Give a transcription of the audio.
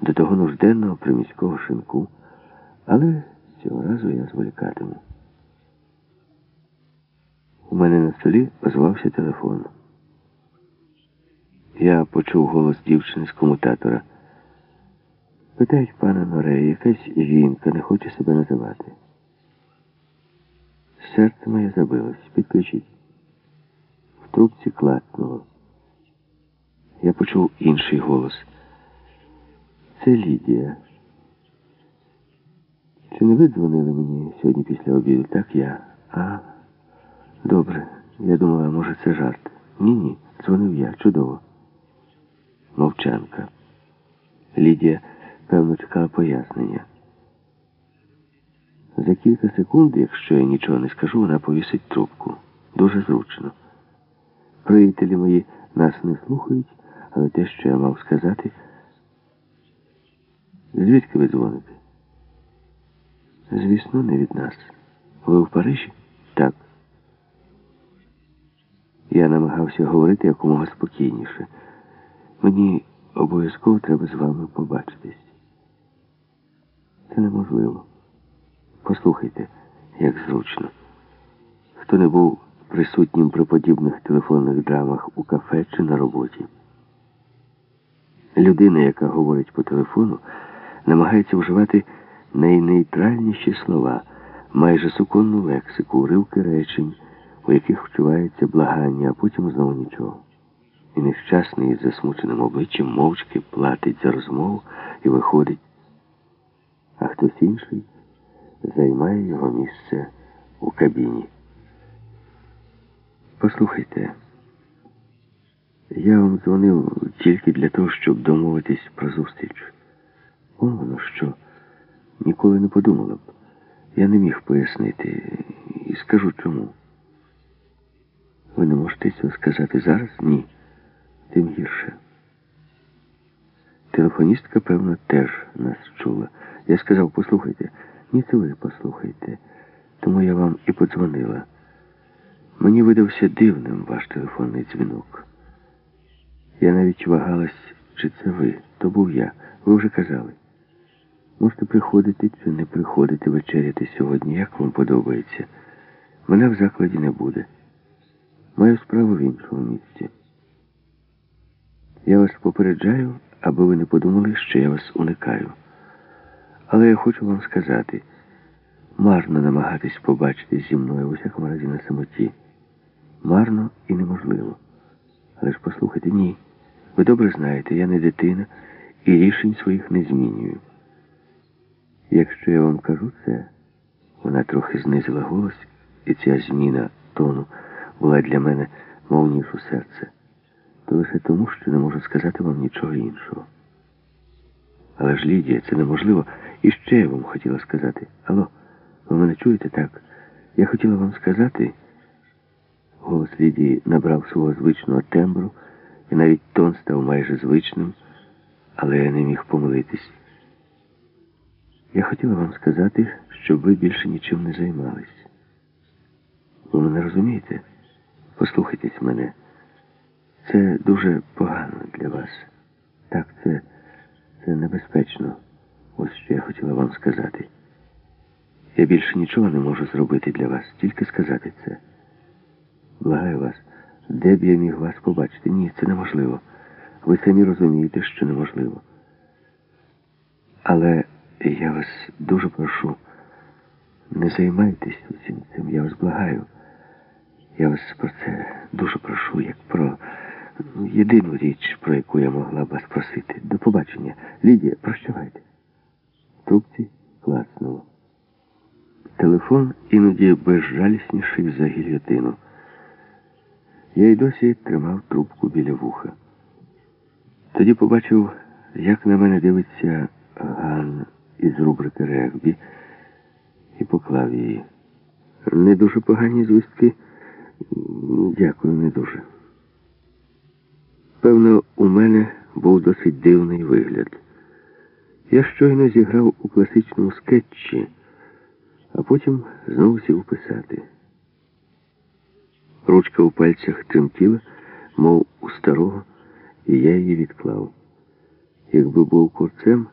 до того нужденного приміського шинку, але цього разу я зволікатиму. У мене на столі озвався телефон. Я почув голос дівчини з комутатора. Питають пана Норе, якась жінка не хоче себе називати. Серце моє забилось. Підключіть. В трубці клацнуло. Я почув інший голос. Це Лідія. Чи не ви дзвонили мені сьогодні після обіду? Так я. А, добре. Я думала, може, це жарт. Ні-ні, дзвонив я. Чудово. Мовчанка. Лідія, певно, чекала пояснення. За кілька секунд, якщо я нічого не скажу, вона повісить трубку. Дуже зручно. Приятелі мої нас не слухають, але те, що я мав сказати. Звідки ви дзвоните? Звісно, не від нас. Ви в Парижі? Так. Я намагався говорити якомога спокійніше. Мені обов'язково треба з вами побачитись. Це неможливо. Послухайте, як зручно. Хто не був присутнім при подібних телефонних драмах у кафе чи на роботі. Людина, яка говорить по телефону, намагається вживати найнейтральніші слова, майже суконну лексику, уривки речень, у яких вчувається благання, а потім знову нічого. І нещасний із засмученим обличчям мовчки платить за розмову і виходить, а хтось інший займає його місце у кабіні. Послухайте, я вам дзвонив тільки для того, щоб домовитись про зустріч. Воно що, ніколи не подумала б. Я не міг пояснити і скажу чому. Ви не можете цього сказати зараз? Ні. Тим гірше. Телефоністка, певно, теж нас чула. Я сказав, послухайте, ні, це ви послухайте. Тому я вам і подзвонила. Мені видався дивним ваш телефонний дзвінок. Я навіть вагалась, чи це ви. То був я. Ви вже казали. Можете приходити чи не приходити вечеряти сьогодні, як вам подобається. Мене в закладі не буде. Маю справу в іншому місці. Я вас попереджаю, аби ви не подумали, що я вас уникаю. Але я хочу вам сказати, марно намагатись побачити зі мною в усякому разі на самоті. Марно і неможливо. Але ж послухайте, ні. Ви добре знаєте, я не дитина і рішень своїх не змінюю. Якщо я вам кажу це, вона трохи знизила голос, і ця зміна тону була для мене мов ніж у серце, то лише тому, що не можу сказати вам нічого іншого. Але ж, Лідія, це неможливо. І ще я вам хотіла сказати. Алло, ви мене чуєте так? Я хотіла вам сказати. Голос Лідії набрав свого звичного тембру, і навіть тон став майже звичним, але я не міг помилитись. Я хотіла вам сказати, щоб ви більше нічим не займались. Ви мене розумієте? Послухайтесь мене. Це дуже погано для вас. Так, це, це небезпечно. Ось що я хотіла вам сказати. Я більше нічого не можу зробити для вас, тільки сказати це. Благаю вас, де б я міг вас побачити? Ні, це неможливо. Ви самі розумієте, що неможливо. Але я вас дуже прошу, не займайтесь усім цим, я вас благаю. Я вас про це дуже прошу, як про єдину річ, про яку я могла б вас просити. До побачення. Лідія, прощавайте. Трубці клацнуло. Телефон іноді безжалісніший за гільйотину. Я й досі тримав трубку біля вуха. Тоді побачив, як на мене дивиться Ганна із рубрики регбі і поклав її. Не дуже погані звістки. Дякую, не дуже. Певно, у мене був досить дивний вигляд. Я щойно зіграв у класичному скетчі, а потім знову сів писати. Ручка у пальцях тремтіла, мов у старого, і я її відклав. Якби був курцем,